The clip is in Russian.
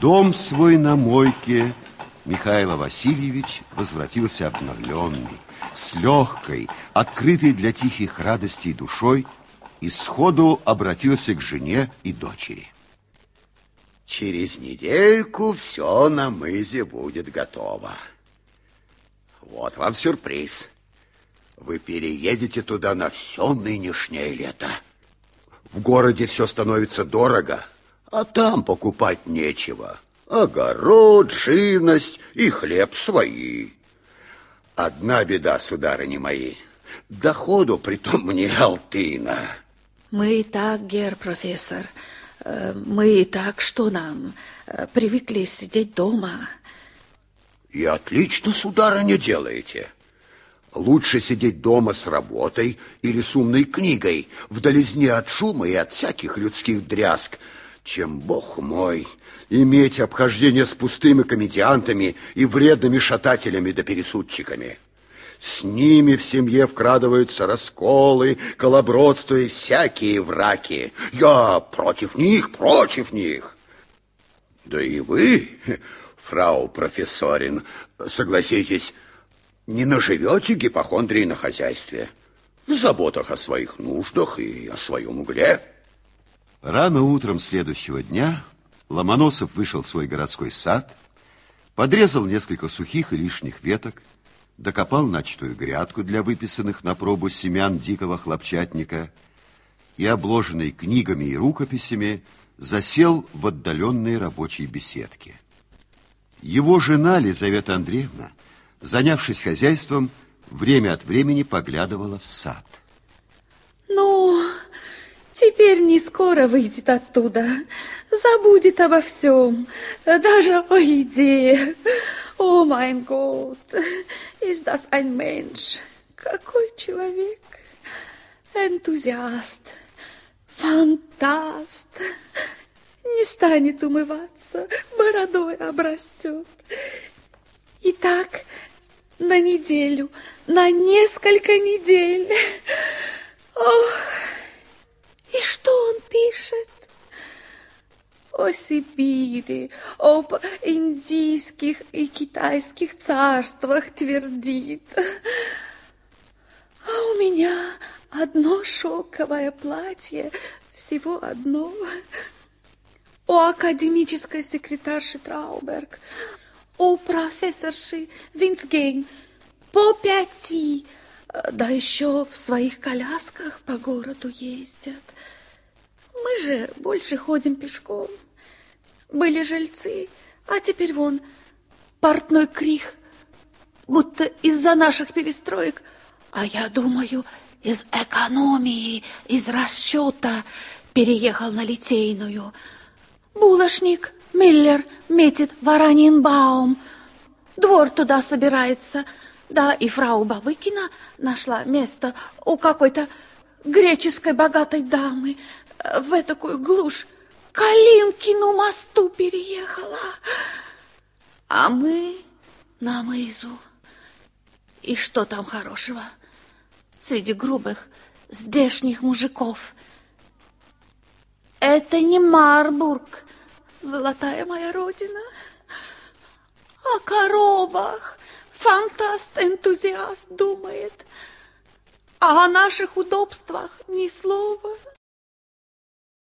дом свой на мойке Михаил Васильевич возвратился обновленный, с легкой, открытой для тихих радостей душой и сходу обратился к жене и дочери. Через недельку все на мызе будет готово. Вот вам сюрприз. Вы переедете туда на все нынешнее лето. В городе все становится дорого, а там покупать нечего. Огород, живность и хлеб свои. Одна беда, сударыни мои, доходу притом мне алтына. Мы и так, гер профессор, э, мы и так, что нам, э, привыкли сидеть дома. И отлично, сударыня, делаете. Лучше сидеть дома с работой или с умной книгой, вдализне от шума и от всяких людских дрязг, чем, бог мой, иметь обхождение с пустыми комедиантами и вредными шатателями да пересудчиками. С ними в семье вкрадываются расколы, колобродство и всякие враки. Я против них, против них. Да и вы, фрау профессорин, согласитесь, не наживете гипохондрии на хозяйстве, в заботах о своих нуждах и о своем угле. Рано утром следующего дня Ломоносов вышел в свой городской сад, подрезал несколько сухих и лишних веток, докопал начатую грядку для выписанных на пробу семян дикого хлопчатника и, обложенный книгами и рукописями, засел в отдаленной рабочей беседке. Его жена Лизавета Андреевна, занявшись хозяйством, время от времени поглядывала в сад. Ну, теперь не скоро выйдет оттуда. Забудет обо всем, даже о еде. О, майн год, ist ein Mensch? Какой человек? Энтузиаст, фантаст. Не станет умываться, бородой обрастет. Итак, на неделю, на несколько недель. Ох, пишет? О Сибири, об индийских и китайских царствах твердит. А у меня одно шелковое платье, всего одно. О академической секретарши Трауберг, у профессорши Винцгейн по пяти, да еще в своих колясках по городу ездят. Мы же больше ходим пешком. Были жильцы, а теперь вон портной крих, будто из-за наших перестроек. А я думаю, из экономии, из расчета переехал на Литейную. Булочник Миллер метит Варанинбаум. Двор туда собирается. Да, и фрау Бабыкина нашла место у какой-то греческой богатой дамы в такую глушь. Калинкину мосту переехала. А мы на мызу. И что там хорошего? Среди грубых, здешних мужиков. Это не Марбург, золотая моя родина. О коровах фантаст-энтузиаст думает, а о наших удобствах ни слова.